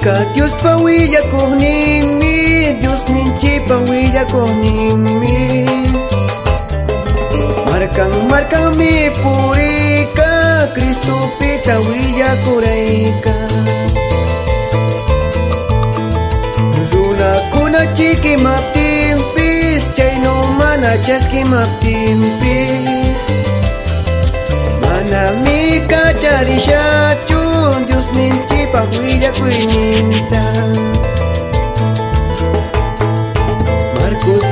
Nika Dios pa willa mi Dios ninchi pa willa mi Marcan marcan mi purika Cristo pita willa kuraika Runa kuna chiki maptimpis Chay no mana maptimpis. Mana mi ninchi é. Marcos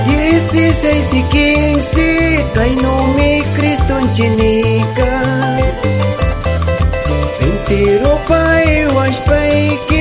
16 e 15, Pai nome Cristo Antinica. inteiro Pai, o Aspai pai